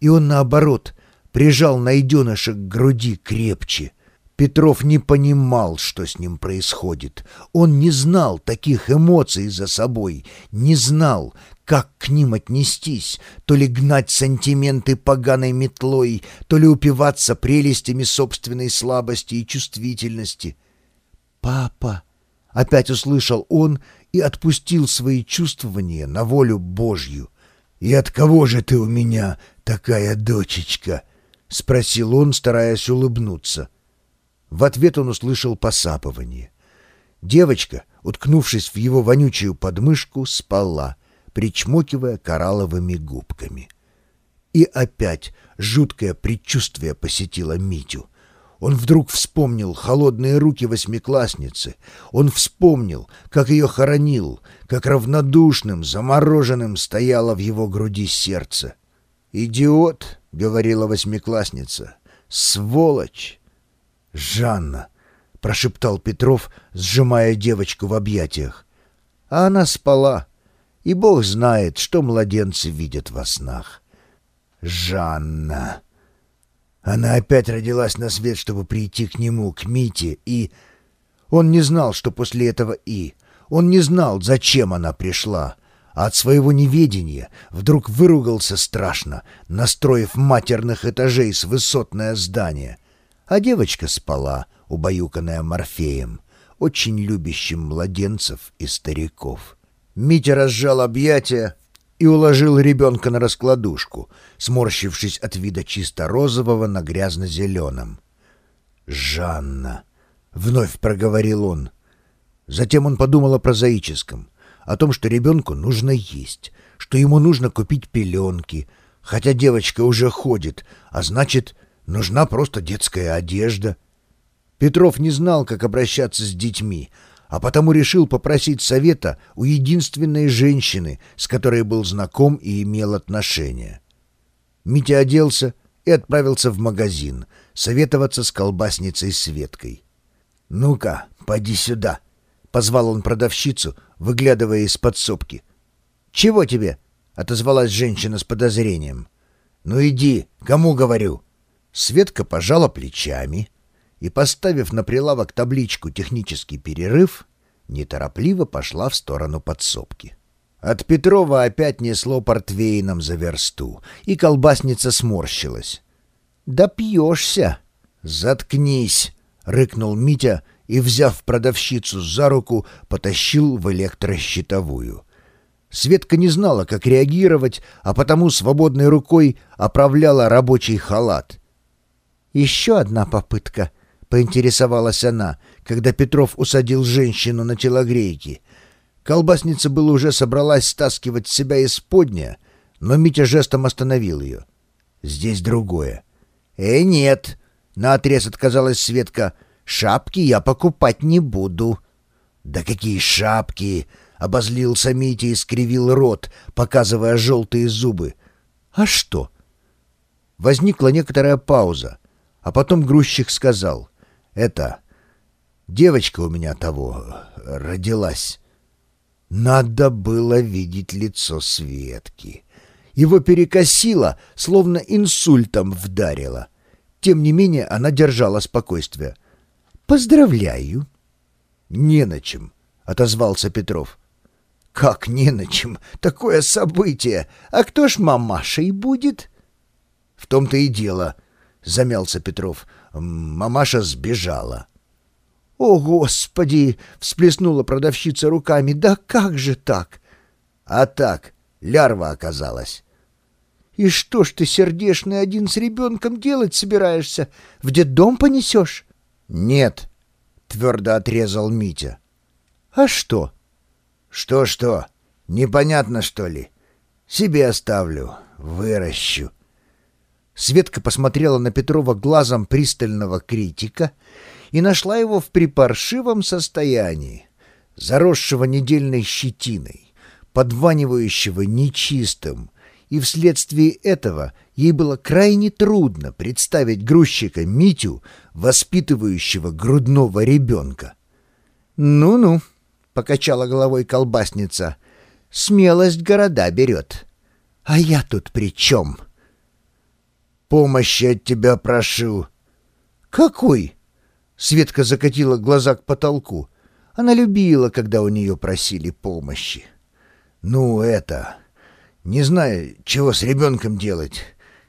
и он, наоборот, прижал найденыша к груди крепче. Петров не понимал, что с ним происходит. Он не знал таких эмоций за собой, не знал, как к ним отнестись, то ли гнать сантименты поганой метлой, то ли упиваться прелестями собственной слабости и чувствительности. «Папа!» — опять услышал он и отпустил свои чувствования на волю Божью. «И от кого же ты у меня такая дочечка?» — спросил он, стараясь улыбнуться. — в ответ он услышал посапывание. Девочка, уткнувшись в его вонючую подмышку, спала, причмокивая коралловыми губками. И опять жуткое предчувствие посетило Митю. Он вдруг вспомнил холодные руки восьмиклассницы. Он вспомнил, как ее хоронил, как равнодушным, замороженным стояло в его груди сердце. «Идиот!» — говорила восьмиклассница. «Сволочь!» «Жанна!» — прошептал Петров, сжимая девочку в объятиях. А она спала, и Бог знает, что младенцы видят во снах. «Жанна!» Она опять родилась на свет, чтобы прийти к нему, к Мите, и... Он не знал, что после этого «и». Он не знал, зачем она пришла, а от своего неведения вдруг выругался страшно, настроив матерных этажей с высотное здание — а девочка спала, убаюканная Морфеем, очень любящим младенцев и стариков. Митя разжал объятия и уложил ребенка на раскладушку, сморщившись от вида чисто розового на грязно-зеленом. «Жанна!» — вновь проговорил он. Затем он подумал о прозаическом, о том, что ребенку нужно есть, что ему нужно купить пеленки, хотя девочка уже ходит, а значит, Нужна просто детская одежда. Петров не знал, как обращаться с детьми, а потому решил попросить совета у единственной женщины, с которой был знаком и имел отношения. Митя оделся и отправился в магазин советоваться с колбасницей Светкой. «Ну-ка, поди сюда», — позвал он продавщицу, выглядывая из подсобки. «Чего тебе?» — отозвалась женщина с подозрением. «Ну иди, кому говорю?» Светка пожала плечами и, поставив на прилавок табличку «Технический перерыв», неторопливо пошла в сторону подсобки. От Петрова опять несло портвейном за версту, и колбасница сморщилась. «Да пьешься!» «Заткнись!» — рыкнул Митя и, взяв продавщицу за руку, потащил в электрощитовую. Светка не знала, как реагировать, а потому свободной рукой оправляла рабочий халат — «Еще одна попытка», — поинтересовалась она, когда Петров усадил женщину на телогрейки. Колбасница была уже собралась стаскивать себя из подня, но Митя жестом остановил ее. «Здесь другое». «Э, нет», — наотрез отказалась Светка, — «шапки я покупать не буду». «Да какие шапки!» — обозлился Митя и скривил рот, показывая желтые зубы. «А что?» Возникла некоторая пауза. А потом грузчик сказал, «Это, девочка у меня того родилась». Надо было видеть лицо Светки. Его перекосило, словно инсультом вдарило. Тем не менее она держала спокойствие. «Поздравляю!» «Не на чем», — отозвался Петров. «Как не на чем? Такое событие! А кто ж мамашей будет?» «В том-то и дело», замялся Петров. «Мамаша сбежала». «О, Господи!» — всплеснула продавщица руками. «Да как же так?» «А так, лярва оказалась». «И что ж ты, сердешный, один с ребенком делать собираешься? В детдом понесешь?» «Нет», — твердо отрезал Митя. «А что?» «Что-что? Непонятно, что ли? Себе оставлю, выращу». Светка посмотрела на Петрова глазом пристального критика и нашла его в припаршивом состоянии, заросшего недельной щетиной, подванивающего нечистым, и вследствие этого ей было крайне трудно представить грузчика Митю, воспитывающего грудного ребенка. «Ну-ну», — покачала головой колбасница, — «смелость города берет. А я тут при чем?» Помощи от тебя прошу». «Какой?» Светка закатила глаза к потолку. Она любила, когда у нее просили помощи. «Ну, это... Не знаю, чего с ребенком делать.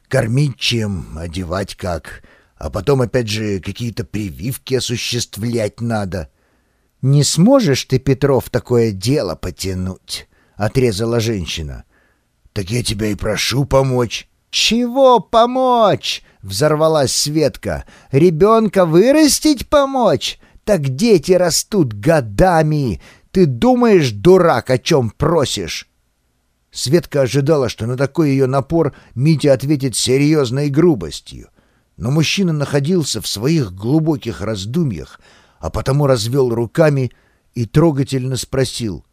Кормить чем, одевать как. А потом, опять же, какие-то прививки осуществлять надо». «Не сможешь ты, Петров, такое дело потянуть?» — отрезала женщина. «Так я тебя и прошу помочь». «Чего помочь?» — взорвалась Светка. «Ребенка вырастить помочь? Так дети растут годами. Ты думаешь, дурак, о чем просишь?» Светка ожидала, что на такой ее напор Митя ответит серьезной грубостью. Но мужчина находился в своих глубоких раздумьях, а потому развел руками и трогательно спросил.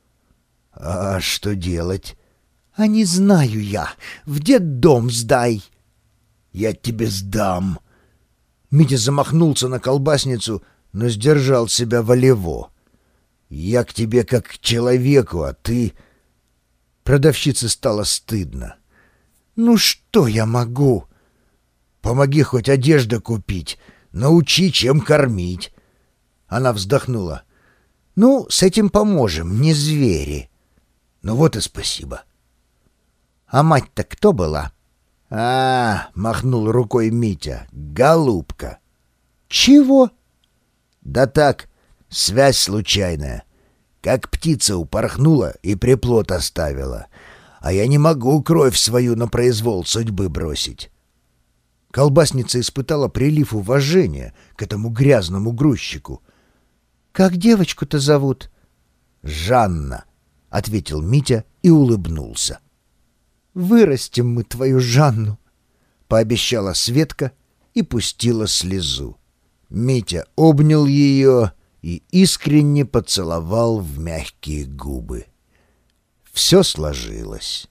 «А что делать?» «А не знаю я. В детдом сдай». «Я тебе сдам». Митя замахнулся на колбасницу, но сдержал себя волево. «Я к тебе как к человеку, а ты...» Продавщице стало стыдно. «Ну что я могу?» «Помоги хоть одежду купить, научи, чем кормить». Она вздохнула. «Ну, с этим поможем, не звери». «Ну вот и спасибо». А мать-то кто была? А, махнул рукой Митя. Голубка. Чего? Да так, связь случайная. Как птица упорхнула и приплод оставила. А я не могу кровь свою на произвол судьбы бросить. Колбасница испытала прилив уважения к этому грязному грузчику. «Как девочку-то зовут?» «Жанна», — ответил Митя и улыбнулся. Вырастим мы твою Жанну!» — пообещала Светка и пустила слезу. Митя обнял ее и искренне поцеловал в мягкие губы. Все сложилось.